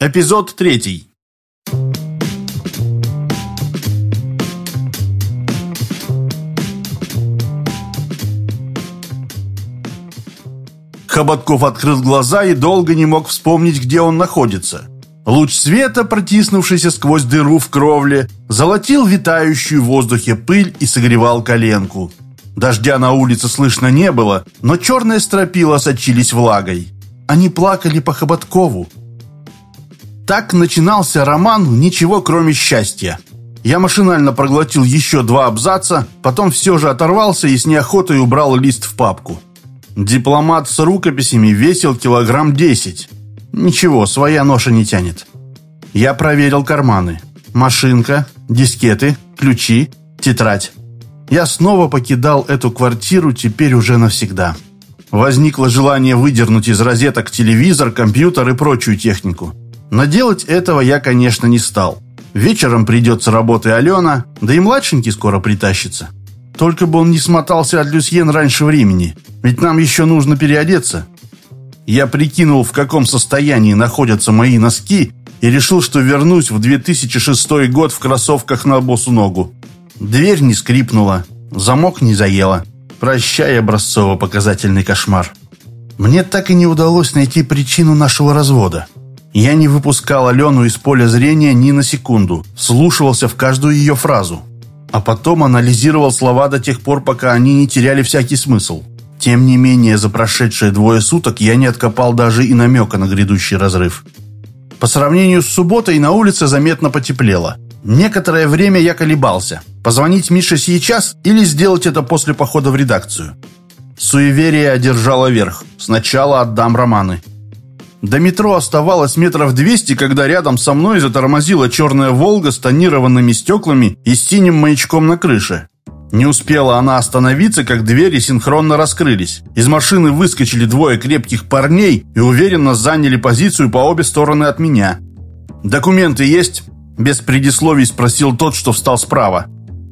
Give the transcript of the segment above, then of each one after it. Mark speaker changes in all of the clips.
Speaker 1: Эпизод третий. Хоботков открыл глаза и долго не мог вспомнить, где он находится. Луч света, протиснувшийся сквозь дыру в кровле, золотил витающую в воздухе пыль и согревал коленку. Дождя на улице слышно не было, но черные стропила сочились влагой. Они плакали по Хоботкову. Так начинался роман «Ничего, кроме счастья». Я машинально проглотил еще два абзаца, потом все же оторвался и с неохотой убрал лист в папку. Дипломат с рукописями весил килограмм десять. Ничего, своя ноша не тянет. Я проверил карманы. Машинка, дискеты, ключи, тетрадь. Я снова покидал эту квартиру теперь уже навсегда. Возникло желание выдернуть из розеток телевизор, компьютер и прочую технику. Но делать этого я, конечно, не стал. Вечером придет с работы Алена, да и младшенький скоро притащится. Только бы он не смотался от Люсьен раньше времени, ведь нам еще нужно переодеться. Я прикинул, в каком состоянии находятся мои носки, и решил, что вернусь в 2006 год в кроссовках на босу ногу. Дверь не скрипнула, замок не заела. Прощай, образцово-показательный кошмар. Мне так и не удалось найти причину нашего развода. Я не выпускал Алену из поля зрения ни на секунду, слушался в каждую ее фразу. А потом анализировал слова до тех пор, пока они не теряли всякий смысл. Тем не менее, за прошедшие двое суток я не откопал даже и намека на грядущий разрыв. По сравнению с субботой на улице заметно потеплело. Некоторое время я колебался, позвонить Мише сейчас или сделать это после похода в редакцию. Суеверие одержало верх. Сначала отдам романы. До метро оставалось метров двести, когда рядом со мной затормозила черная «Волга» с тонированными стеклами и синим маячком на крыше. Не успела она остановиться, как двери синхронно раскрылись. Из машины выскочили двое крепких парней и уверенно заняли позицию по обе стороны от меня. «Документы есть?» Без предисловий спросил тот, что встал справа.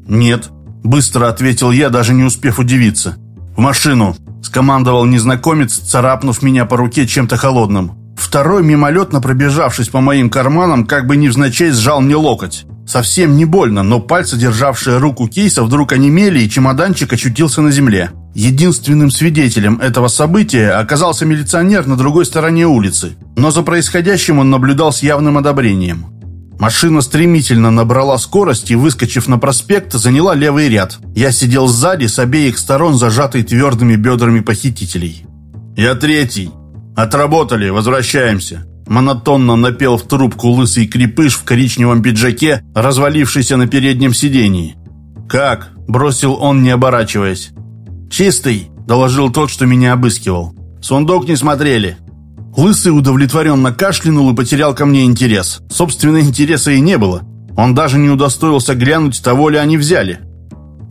Speaker 1: «Нет», – быстро ответил я, даже не успев удивиться. «В машину!» – скомандовал незнакомец, царапнув меня по руке чем-то холодным. Второй, мимолетно пробежавшись по моим карманам, как бы невзначай сжал мне локоть. Совсем не больно, но пальцы, державшие руку кейса, вдруг онемели, и чемоданчик очутился на земле. Единственным свидетелем этого события оказался милиционер на другой стороне улицы, но за происходящим он наблюдал с явным одобрением. Машина стремительно набрала скорость и, выскочив на проспект, заняла левый ряд. Я сидел сзади, с обеих сторон зажатый твердыми бедрами похитителей. «Я третий. Отработали, возвращаемся». Монотонно напел в трубку лысый крепыш в коричневом пиджаке, развалившийся на переднем сидении. «Как?» – бросил он, не оборачиваясь. «Чистый», – доложил тот, что меня обыскивал. «Сундук не смотрели». Лысый удовлетворенно кашлянул и потерял ко мне интерес. Собственно, интереса и не было. Он даже не удостоился глянуть, того ли они взяли.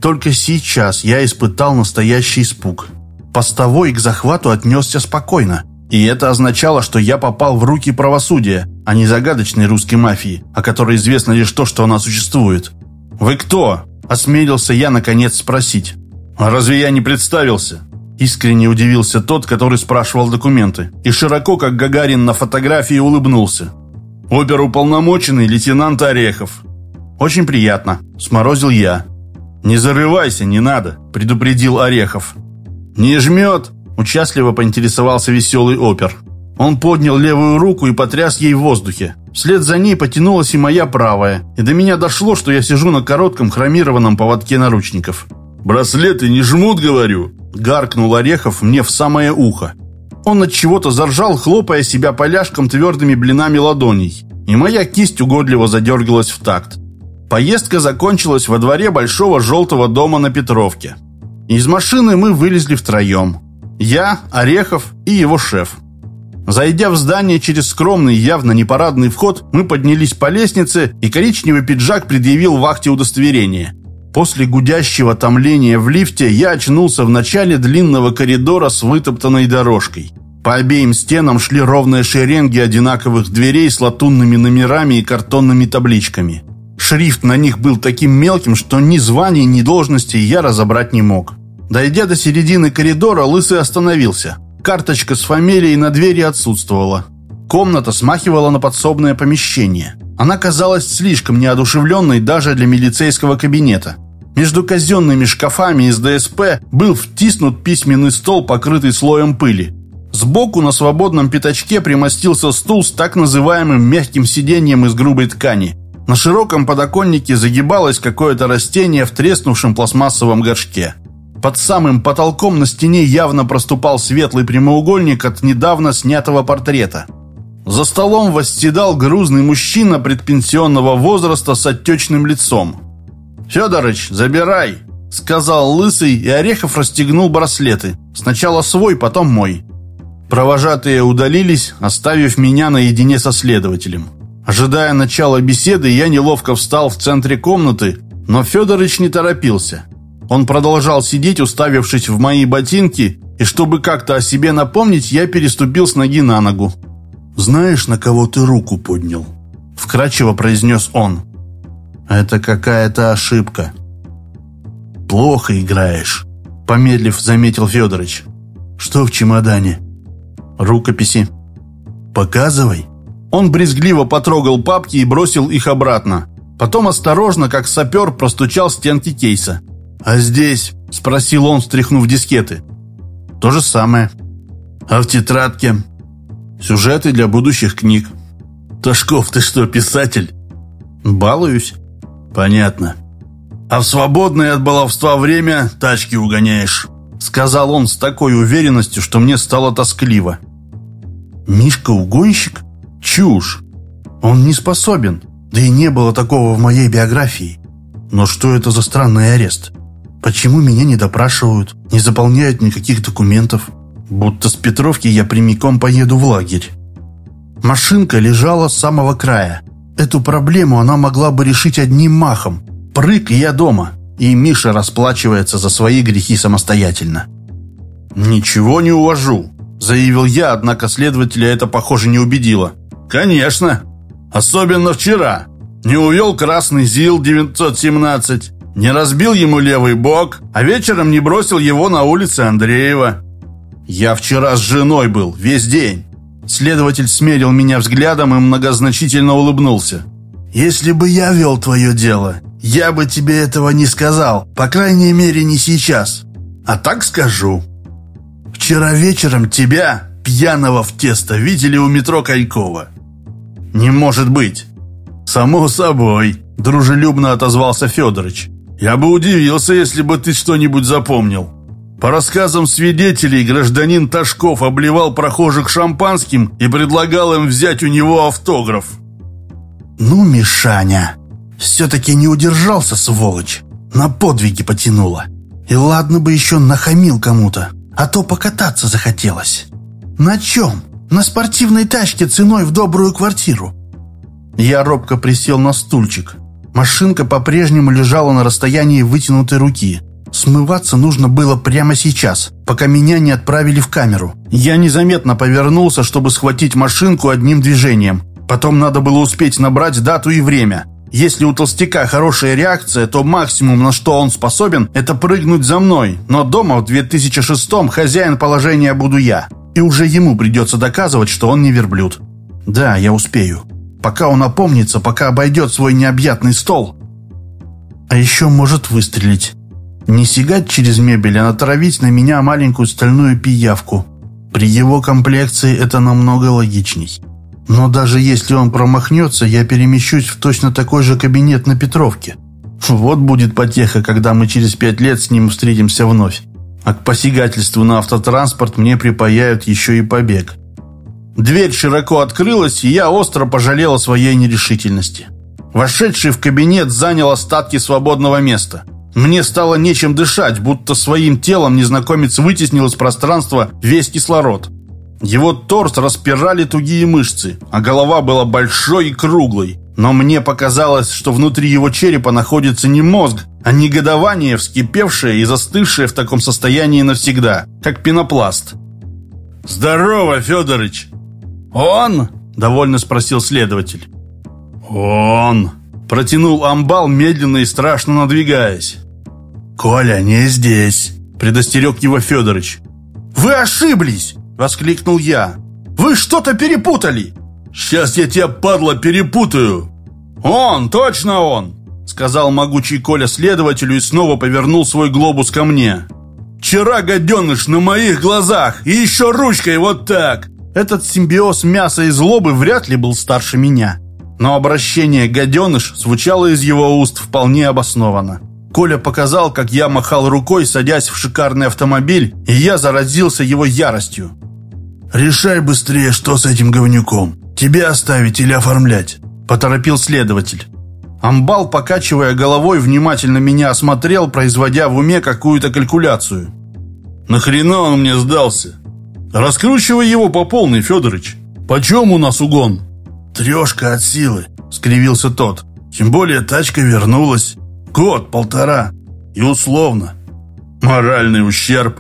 Speaker 1: Только сейчас я испытал настоящий испуг. Постовой к захвату отнесся спокойно. И это означало, что я попал в руки правосудия, а не загадочной русской мафии, о которой известно лишь то, что она существует. «Вы кто?» – осмелился я, наконец, спросить. «А разве я не представился?» Искренне удивился тот, который спрашивал документы, и широко, как Гагарин на фотографии, улыбнулся. «Оперуполномоченный лейтенант Орехов». «Очень приятно», – сморозил я. «Не зарывайся, не надо», – предупредил Орехов. «Не жмет?» – участливо поинтересовался веселый опер. Он поднял левую руку и потряс ей в воздухе. Вслед за ней потянулась и моя правая, и до меня дошло, что я сижу на коротком хромированном поводке наручников. «Браслеты не жмут, говорю!» Гаркнул Орехов мне в самое ухо. Он от чего-то заржал, хлопая себя поляшком твердыми блинами ладоней. И моя кисть угодливо задергалась в такт. Поездка закончилась во дворе большого желтого дома на Петровке. Из машины мы вылезли втроем. Я, Орехов и его шеф. Зайдя в здание через скромный, явно непарадный вход, мы поднялись по лестнице, и коричневый пиджак предъявил вахте удостоверение. После гудящего томления в лифте я очнулся в начале длинного коридора с вытоптанной дорожкой. По обеим стенам шли ровные шеренги одинаковых дверей с латунными номерами и картонными табличками. Шрифт на них был таким мелким, что ни званий, ни должности я разобрать не мог. Дойдя до середины коридора, Лысый остановился. Карточка с фамилией на двери отсутствовала. Комната смахивала на подсобное помещение. Она казалась слишком неодушевленной даже для милицейского кабинета. Между казенными шкафами из ДСП был втиснут письменный стол, покрытый слоем пыли. Сбоку на свободном пятачке примостился стул с так называемым мягким сиденьем из грубой ткани. На широком подоконнике загибалось какое-то растение в треснувшем пластмассовом горшке. Под самым потолком на стене явно проступал светлый прямоугольник от недавно снятого портрета. За столом восседал грузный мужчина предпенсионного возраста с отечным лицом. «Федорыч, забирай!» — сказал Лысый, и Орехов расстегнул браслеты. Сначала свой, потом мой. Провожатые удалились, оставив меня наедине со следователем. Ожидая начала беседы, я неловко встал в центре комнаты, но Федорыч не торопился. Он продолжал сидеть, уставившись в мои ботинки, и чтобы как-то о себе напомнить, я переступил с ноги на ногу.
Speaker 2: «Знаешь, на кого ты руку поднял?»
Speaker 1: Вкратчиво произнес он.
Speaker 2: «Это какая-то ошибка».
Speaker 1: «Плохо играешь», — помедлив заметил Федорович.
Speaker 2: «Что в чемодане?»
Speaker 1: «Рукописи».
Speaker 2: «Показывай».
Speaker 1: Он брезгливо потрогал папки и бросил их обратно. Потом осторожно, как сапер, простучал стенки кейса.
Speaker 2: «А здесь?»
Speaker 1: – спросил он, встряхнув дискеты.
Speaker 2: «То же самое».
Speaker 1: «А в тетрадке?» Сюжеты для будущих книг.
Speaker 2: Ташков, ты что, писатель?
Speaker 1: Балуюсь.
Speaker 2: Понятно. А в свободное от баловства время тачки угоняешь.
Speaker 1: Сказал он с такой уверенностью, что мне стало тоскливо.
Speaker 2: Мишка угонщик?
Speaker 1: Чушь.
Speaker 2: Он не способен. Да и не было такого в моей биографии. Но что это за странный арест? Почему меня не допрашивают, не заполняют никаких документов? Будто с Петровки я прямиком поеду в лагерь. Машинка лежала с самого края. Эту проблему она могла бы решить одним махом. Прыг, и я дома. И Миша расплачивается за свои грехи самостоятельно.
Speaker 1: «Ничего не увожу», — заявил я, однако следователя это, похоже, не убедило. «Конечно. Особенно вчера. Не увел красный ЗИЛ-917, не разбил ему левый бок, а вечером не бросил его на улице Андреева. «Я вчера с женой был, весь день». Следователь смерил меня взглядом и многозначительно улыбнулся.
Speaker 2: «Если бы я вел твое дело, я бы тебе этого не сказал, по крайней мере, не сейчас. А так скажу. Вчера вечером тебя, пьяного в тесто, видели у метро Конькова».
Speaker 1: «Не может быть».
Speaker 2: «Само собой», — дружелюбно отозвался Федорович. «Я бы удивился, если бы ты что-нибудь запомнил». По рассказам свидетелей, гражданин Ташков обливал прохожих шампанским и предлагал им взять у него автограф. «Ну, Мишаня, все-таки не удержался, сволочь. На подвиги потянуло. И ладно бы еще нахамил кому-то, а то покататься захотелось. На чем? На спортивной тачке ценой в добрую квартиру». Я робко присел на стульчик. Машинка по-прежнему лежала на расстоянии вытянутой руки – Смываться нужно было прямо сейчас, пока меня не отправили в камеру. Я незаметно повернулся, чтобы схватить машинку одним движением. Потом надо было успеть набрать дату и время. Если у толстяка хорошая реакция, то максимум, на что он способен, это прыгнуть за мной. Но дома в 2006-м хозяин положения буду я. И уже ему придется доказывать, что он не верблюд. Да, я успею. Пока он опомнится, пока обойдет свой необъятный стол. А еще может выстрелить. Не сигать через мебель, а натравить на меня маленькую стальную пиявку. При его комплекции это намного логичней. Но даже если он промахнется, я перемещусь в точно такой же кабинет на Петровке. Вот будет потеха, когда мы через пять лет с ним встретимся вновь. А к посягательству на автотранспорт мне припаяют еще и побег. Дверь широко открылась, и я остро пожалел о своей нерешительности. Вошедший в кабинет занял остатки свободного места – мне стало нечем дышать, будто своим телом незнакомец вытеснил из пространства весь кислород. Его торс распирали тугие мышцы, а голова была большой и круглой. Но мне показалось, что внутри его черепа находится не мозг, а негодование, вскипевшее и застывшее в таком состоянии навсегда, как пенопласт. «Здорово, Федорыч!»
Speaker 1: «Он?» – довольно спросил следователь.
Speaker 2: «Он!» – протянул амбал, медленно и страшно надвигаясь.
Speaker 1: «Коля, не здесь!» – предостерег его Федорович.
Speaker 2: «Вы ошиблись!» – воскликнул я.
Speaker 1: Вы что-то перепутали!»
Speaker 2: «Сейчас я тебя, падла, перепутаю!»
Speaker 1: «Он, точно он!» Сказал могучий Коля следователю и снова повернул свой глобус ко мне.
Speaker 2: «Вчера, гаденыш, на моих глазах! И еще ручкой вот так!»
Speaker 1: Этот симбиоз мяса и злобы вряд ли был старше меня. Но обращение «гаденыш» звучало из его уст вполне обоснованно. Коля показал, как я махал рукой, садясь в шикарный автомобиль, и я заразился его яростью.
Speaker 2: «Решай быстрее, что с этим говнюком. Тебе оставить или оформлять?»
Speaker 1: – поторопил следователь. Амбал, покачивая головой, внимательно меня осмотрел, производя в уме какую-то калькуляцию.
Speaker 2: «Нахрена он мне сдался? Раскручивай его по полной, Федорович. Почем у нас угон?»
Speaker 1: «Трешка от силы», — скривился тот. «Тем более тачка вернулась. Год-полтора. И условно.
Speaker 2: Моральный ущерб.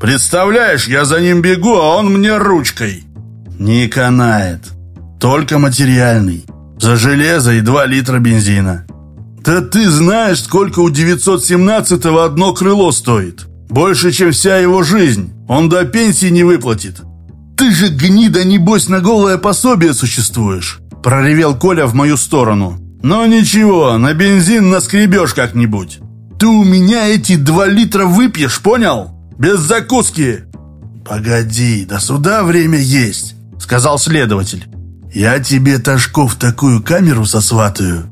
Speaker 2: Представляешь, я за ним бегу, а он мне ручкой.
Speaker 1: Не канает. Только материальный. За железо и два литра бензина.
Speaker 2: Да ты знаешь, сколько у 917-го одно крыло стоит. Больше, чем вся его жизнь. Он до пенсии не выплатит.
Speaker 1: Ты же, гнида, небось, на голое пособие существуешь. Проревел Коля в мою сторону.
Speaker 2: «Ну ничего, на бензин наскребешь как-нибудь.
Speaker 1: Ты у меня эти два литра выпьешь, понял? Без закуски!»
Speaker 2: «Погоди, до суда время есть», — сказал следователь. «Я тебе, Ташков, такую камеру сосватаю».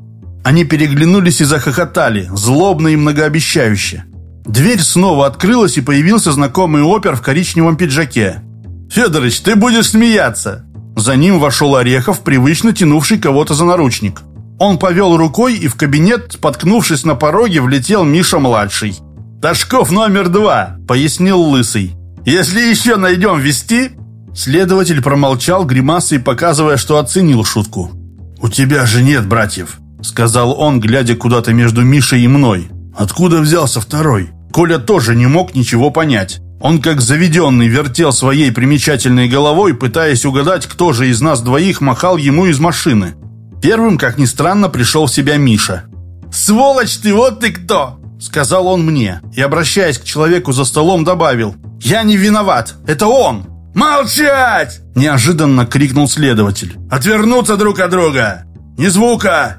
Speaker 1: Они переглянулись и захохотали, злобно и многообещающе. Дверь снова открылась, и появился знакомый опер в коричневом пиджаке.
Speaker 2: «Федорович, ты будешь смеяться!»
Speaker 1: За ним вошел Орехов, привычно тянувший кого-то за наручник. Он повел рукой, и в кабинет, споткнувшись на пороге, влетел Миша-младший.
Speaker 2: «Ташков номер два», — пояснил Лысый. «Если еще найдем вести...»
Speaker 1: Следователь промолчал, гримасой показывая, что оценил шутку.
Speaker 2: «У тебя же нет братьев», —
Speaker 1: сказал он, глядя куда-то между Мишей и мной.
Speaker 2: «Откуда взялся второй?»
Speaker 1: Коля тоже не мог ничего понять. Он как заведенный вертел своей примечательной головой, пытаясь угадать, кто же из нас двоих махал ему из машины. Первым, как ни странно, пришел в себя Миша.
Speaker 2: «Сволочь ты, вот ты кто!»
Speaker 1: Сказал он мне и, обращаясь к человеку за столом, добавил «Я не виноват, это он!»
Speaker 2: «Молчать!»
Speaker 1: – неожиданно крикнул следователь.
Speaker 2: «Отвернуться друг от друга! Ни звука!»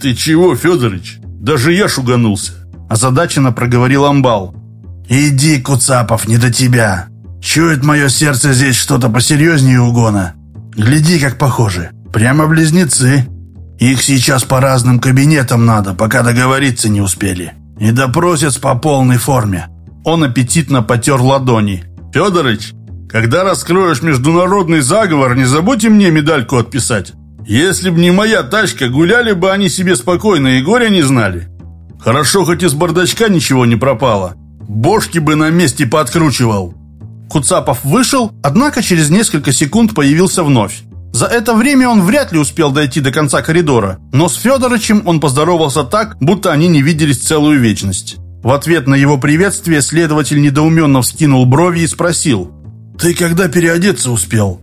Speaker 1: «Ты чего, Федорович? Даже я шуганулся!» – озадаченно проговорил Амбал.
Speaker 2: «Иди, Куцапов, не до тебя! Чует мое сердце здесь что-то посерьезнее угона. Гляди, как похожи!» Прямо близнецы. Их сейчас по разным кабинетам надо, пока договориться не успели. И допросят по полной форме.
Speaker 1: Он аппетитно потер ладони.
Speaker 2: Федорович, когда раскроешь международный заговор, не забудьте мне медальку отписать. Если б не моя тачка, гуляли бы они себе спокойно и горя не знали. Хорошо, хоть из бардачка ничего не пропало. Бошки бы на месте подкручивал.
Speaker 1: Куцапов вышел, однако через несколько секунд появился вновь. За это время он вряд ли успел дойти до конца коридора, но с Федорычем он поздоровался так, будто они не виделись целую вечность. В ответ на его приветствие следователь недоуменно вскинул брови и спросил
Speaker 2: «Ты когда переодеться успел?»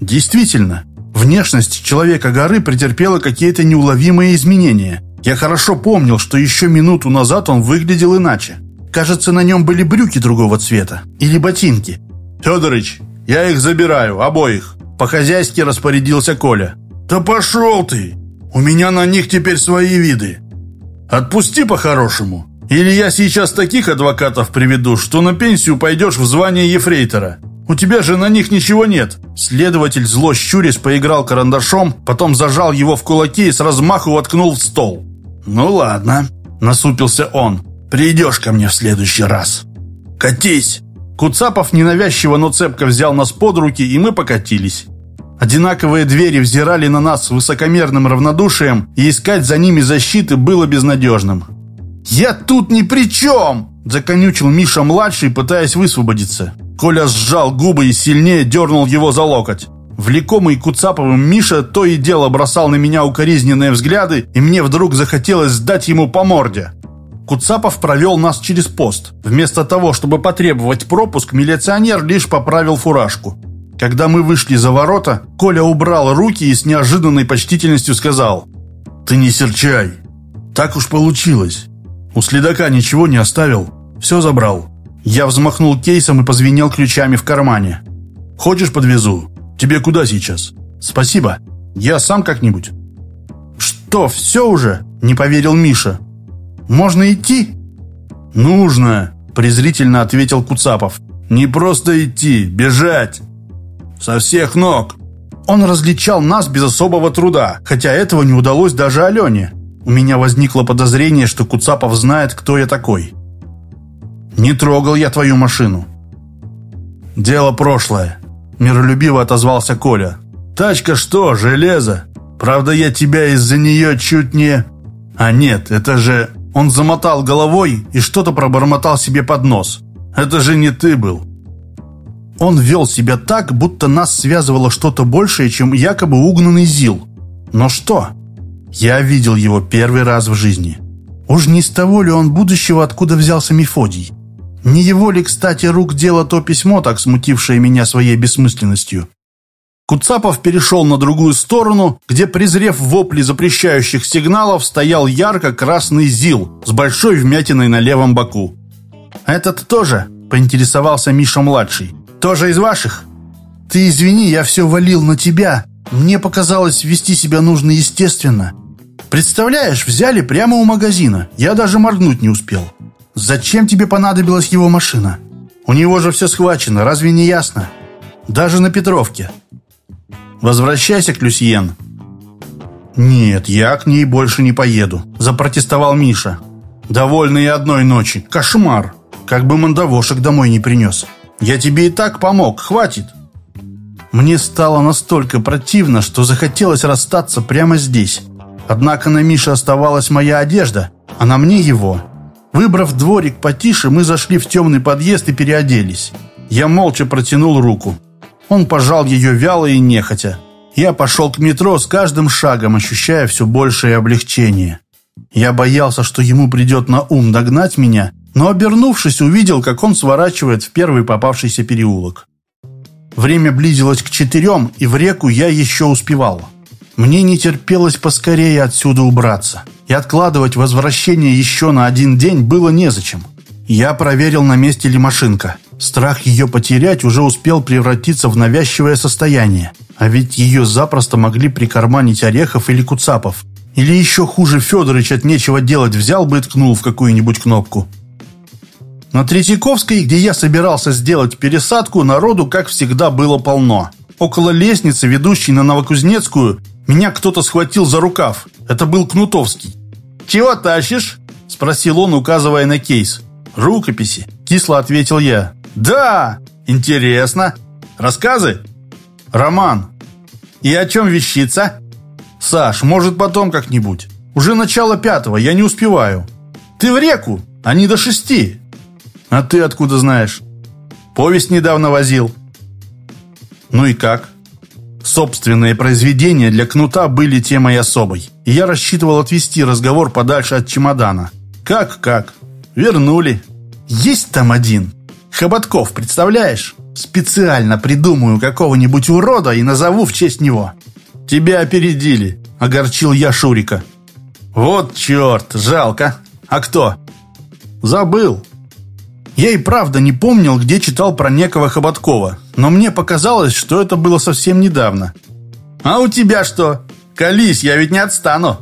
Speaker 1: Действительно, внешность человека горы претерпела какие-то неуловимые изменения. Я хорошо помнил, что еще минуту назад он выглядел иначе. Кажется, на нем были брюки другого цвета. Или ботинки.
Speaker 2: «Федорыч, я их забираю, обоих. По-хозяйски распорядился Коля. «Да пошел ты! У меня на них теперь свои виды. Отпусти по-хорошему. Или я сейчас таких адвокатов приведу, что на пенсию пойдешь в звание ефрейтора. У тебя же на них ничего нет».
Speaker 1: Следователь зло щурясь поиграл карандашом, потом зажал его в кулаки и с размаху воткнул в стол.
Speaker 2: «Ну ладно», — насупился он. «Придешь ко мне в следующий раз. Катись!»
Speaker 1: Куцапов ненавязчиво, но цепко взял нас под руки, и мы покатились. Одинаковые двери взирали на нас с высокомерным равнодушием, и искать за ними защиты было безнадежным. «Я тут ни при чем!» – законючил Миша-младший, пытаясь высвободиться. Коля сжал губы и сильнее дернул его за локоть. Влекомый Куцаповым Миша то и дело бросал на меня укоризненные взгляды, и мне вдруг захотелось сдать ему по морде. Куцапов провел нас через пост. Вместо того, чтобы потребовать пропуск, милиционер лишь поправил фуражку. Когда мы вышли за ворота, Коля убрал руки и с неожиданной почтительностью сказал
Speaker 2: «Ты не серчай. Так уж получилось. У следака ничего не оставил. Все забрал».
Speaker 1: Я взмахнул кейсом и позвенел ключами в кармане.
Speaker 2: «Хочешь, подвезу? Тебе куда сейчас?»
Speaker 1: «Спасибо. Я сам как-нибудь». «Что, все уже?» – не поверил Миша. «Можно идти?»
Speaker 2: «Нужно», – презрительно ответил Куцапов. «Не просто идти, бежать. Со всех ног».
Speaker 1: Он различал нас без особого труда, хотя этого не удалось даже Алене. У меня возникло подозрение, что Куцапов знает, кто я такой. «Не трогал я твою машину».
Speaker 2: «Дело прошлое», – миролюбиво отозвался Коля. «Тачка что, железо? Правда, я тебя из-за нее чуть не...» «А нет, это же...» Он замотал головой и что-то пробормотал себе под нос. «Это же не ты был».
Speaker 1: Он вел себя так, будто нас связывало что-то большее, чем якобы угнанный ЗИЛ. Но что? Я видел его первый раз в жизни. Уж не из того ли он будущего, откуда взялся Мефодий? Не его ли, кстати, рук дело то письмо, так смутившее меня своей бессмысленностью? Куцапов перешел на другую сторону, где, презрев вопли запрещающих сигналов, стоял ярко-красный ЗИЛ с большой вмятиной на левом боку. «Этот тоже?» – поинтересовался Миша-младший. «Тоже из ваших?» «Ты извини, я все валил на тебя. Мне показалось, вести себя нужно естественно. Представляешь, взяли прямо у магазина. Я даже моргнуть не успел. Зачем тебе понадобилась его машина? У него же все схвачено, разве не ясно? Даже на Петровке. Возвращайся к Люсьен. Нет, я к ней больше не поеду, запротестовал Миша. Довольный одной ночи. Кошмар. Как бы мандавошек домой не принес. Я тебе и так помог, хватит. Мне стало настолько противно, что захотелось расстаться прямо здесь. Однако на Мише оставалась моя одежда, а на мне его. Выбрав дворик потише, мы зашли в темный подъезд и переоделись. Я молча протянул руку. Он пожал ее вяло и нехотя. Я пошел к метро с каждым шагом, ощущая все большее облегчение. Я боялся, что ему придет на ум догнать меня, но, обернувшись, увидел, как он сворачивает в первый попавшийся переулок. Время близилось к четырем, и в реку я еще успевал. Мне не терпелось поскорее отсюда убраться, и откладывать возвращение еще на один день было незачем. Я проверил, на месте ли машинка. Страх ее потерять уже успел превратиться в навязчивое состояние. А ведь ее запросто могли прикарманить Орехов или Куцапов. Или еще хуже, Федорович от нечего делать взял бы и ткнул в какую-нибудь кнопку. На Третьяковской, где я собирался сделать пересадку, народу, как всегда, было полно. Около лестницы, ведущей на Новокузнецкую, меня кто-то схватил за рукав. Это был Кнутовский. «Чего тащишь?» – спросил он, указывая на кейс. «Рукописи», – кисло ответил я. «Да! Интересно. Рассказы?» «Роман». «И о чем вещица?» «Саш, может, потом как-нибудь. Уже начало пятого, я не успеваю». «Ты в реку, а не до шести». «А ты откуда знаешь?» «Повесть недавно возил». «Ну и как?» Собственные произведения для кнута были темой особой, и я рассчитывал отвести разговор подальше от чемодана. «Как-как? Вернули. Есть там один. Хоботков, представляешь? Специально придумаю какого-нибудь урода и назову в честь него». «Тебя опередили», — огорчил я Шурика. «Вот черт, жалко. А кто?» «Забыл. Я и правда не помнил, где читал про некого Хоботкова, но мне показалось, что это было совсем недавно. «А у тебя что? Колись, я ведь не отстану!»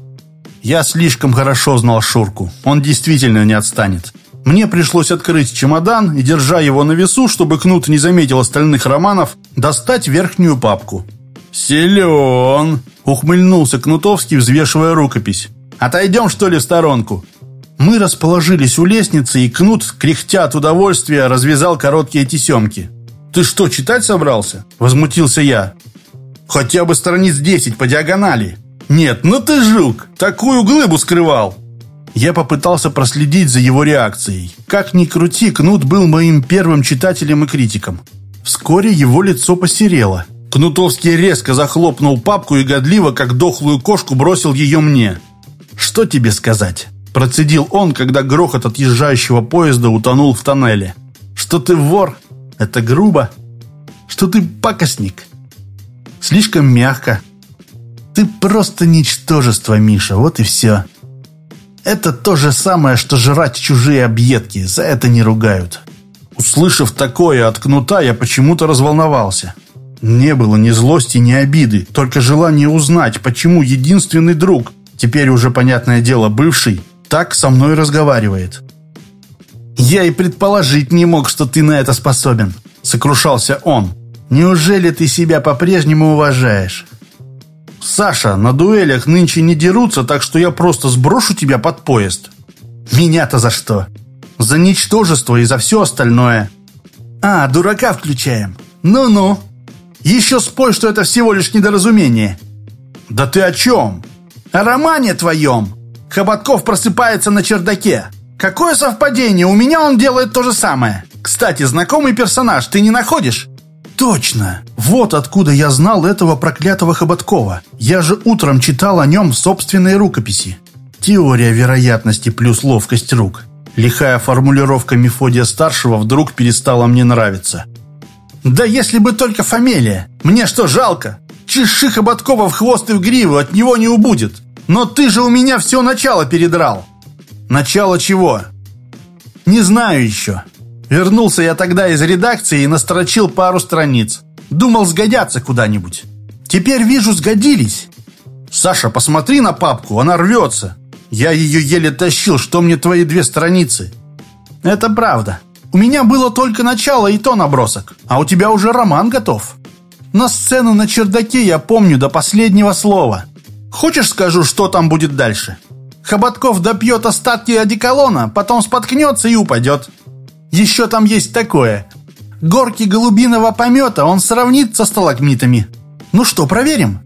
Speaker 1: Я слишком хорошо знал Шурку, он действительно не отстанет. Мне пришлось открыть чемодан и, держа его на весу, чтобы Кнут не заметил остальных романов, достать верхнюю папку. «Силен!» — ухмыльнулся Кнутовский, взвешивая рукопись. «Отойдем, что ли, в сторонку?» Мы расположились у лестницы, и Кнут, кряхтя от удовольствия, развязал короткие тесемки. «Ты что, читать собрался?» – возмутился я. «Хотя бы страниц десять по диагонали». «Нет, ну ты жук! Такую глыбу скрывал!» Я попытался проследить за его реакцией. Как ни крути, Кнут был моим первым читателем и критиком. Вскоре его лицо посерело. Кнутовский резко захлопнул папку и годливо, как дохлую кошку, бросил ее мне. «Что тебе сказать?» Процедил он, когда грохот отъезжающего поезда утонул в тоннеле. «Что ты вор? Это грубо. Что ты пакостник? Слишком мягко. Ты просто ничтожество, Миша, вот и все. Это то же самое, что жрать чужие объедки, за это не ругают». Услышав такое от кнута, я почему-то разволновался. Не было ни злости, ни обиды, только желание узнать, почему единственный друг, теперь уже, понятное дело, бывший, так со мной разговаривает. «Я и предположить не мог, что ты на это способен», — сокрушался он. «Неужели ты себя по-прежнему уважаешь?» «Саша, на дуэлях нынче не дерутся, так что я просто сброшу тебя под поезд». «Меня-то за что?» «За ничтожество и за все остальное». «А, дурака включаем. Ну-ну. Еще спой, что это всего лишь недоразумение». «Да ты о чем?» «О романе твоем. Хоботков просыпается на чердаке. Какое совпадение, у меня он делает то же самое. Кстати, знакомый персонаж, ты не находишь?» Точно! Вот откуда я знал этого проклятого Хоботкова. Я же утром читал о нем в собственной рукописи. Теория вероятности плюс ловкость рук. Лихая формулировка Мефодия-старшего вдруг перестала мне нравиться. «Да если бы только фамилия! Мне что, жалко? Чеши Хоботкова в хвост и в гриву, от него не убудет! Но ты же у меня все начало передрал!» «Начало чего?» «Не знаю еще. Вернулся я тогда из редакции и настрочил пару страниц. Думал, сгодятся куда-нибудь. Теперь вижу, сгодились. Саша, посмотри на папку, она рвется. Я ее еле тащил, что мне твои две страницы? Это правда. У меня было только начало и то набросок, а у тебя уже роман готов. На сцену на чердаке я помню до последнего слова. Хочешь скажу, что там будет дальше? Хоботков допьет остатки одеколона, потом споткнется и упадет. Еще там есть такое. Горки голубиного помета он сравнит со сталагмитами. Ну что, проверим?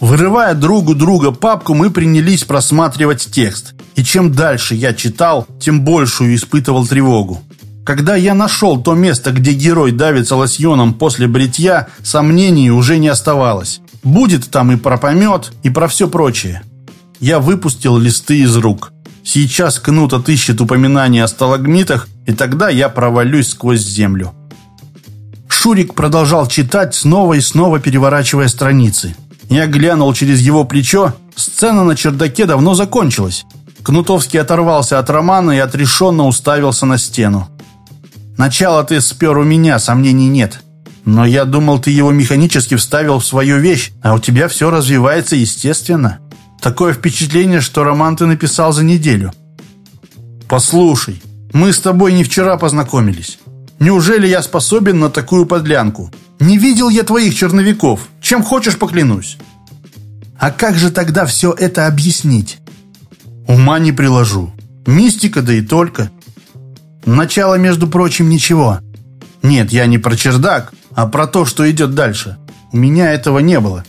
Speaker 1: Вырывая другу друга папку, мы принялись просматривать текст. И чем дальше я читал, тем большую испытывал тревогу. Когда я нашел то место, где герой давится лосьоном после бритья, сомнений уже не оставалось. Будет там и про помет, и про все прочее. Я выпустил листы из рук. Сейчас Кнут отыщет упоминания о сталагмитах, и тогда я провалюсь сквозь землю. Шурик продолжал читать, снова и снова переворачивая страницы. Я глянул через его плечо. Сцена на чердаке давно закончилась. Кнутовский оторвался от романа и отрешенно уставился на стену. «Начало ты спер у меня, сомнений нет. Но я думал, ты его механически вставил в свою вещь, а у тебя все развивается естественно. Такое впечатление, что роман ты написал за неделю». «Послушай, мы с тобой не вчера познакомились. Неужели я способен на такую подлянку? Не видел я твоих черновиков. Чем хочешь, поклянусь. А как же тогда все это объяснить? Ума не приложу. Мистика, да и только. Начало, между прочим, ничего. Нет, я не про чердак, а про то, что идет дальше. У меня этого не было.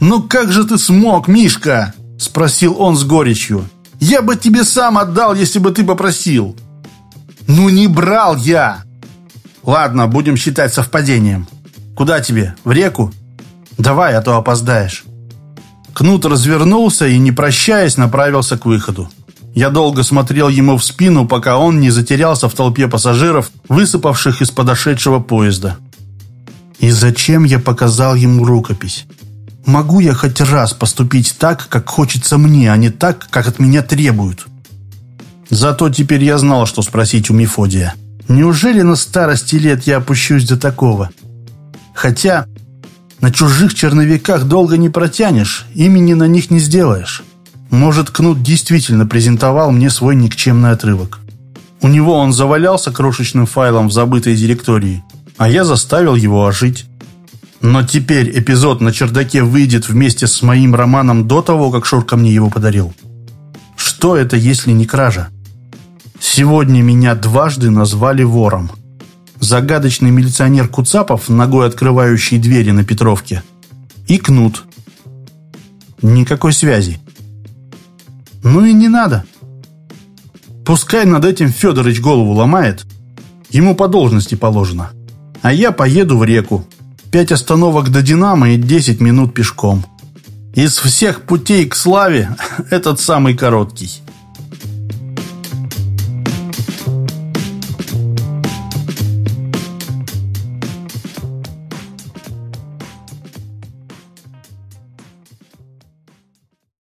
Speaker 1: «Ну как же ты смог, Мишка?» – спросил он с горечью. «Я бы тебе сам отдал, если бы ты попросил». «Ну не брал я!» «Ладно, будем считать совпадением. Куда тебе? В реку?» «Давай, а то опоздаешь». Кнут развернулся и, не прощаясь, направился к выходу. Я долго смотрел ему в спину, пока он не затерялся в толпе пассажиров, высыпавших из подошедшего поезда. И зачем я показал ему рукопись? Могу я хоть раз поступить так, как хочется мне, а не так, как от меня требуют?» Зато теперь я знал, что спросить у Мефодия. Неужели на старости лет я опущусь до такого? Хотя на чужих черновиках долго не протянешь, имени на них не сделаешь. Может, Кнут действительно презентовал мне свой никчемный отрывок. У него он завалялся крошечным файлом в забытой директории, а я заставил его ожить. Но теперь эпизод на чердаке выйдет вместе с моим романом до того, как Шурка мне его подарил. Что это, если не кража? Сегодня меня дважды назвали вором. Загадочный милиционер Куцапов, ногой открывающий двери на Петровке, и Кнут. Никакой связи. Ну и не надо. Пускай над этим Федорович голову ломает. Ему по должности положено. А я поеду в реку. Пять остановок до Динамо и десять минут пешком. Из всех путей к славе этот самый короткий.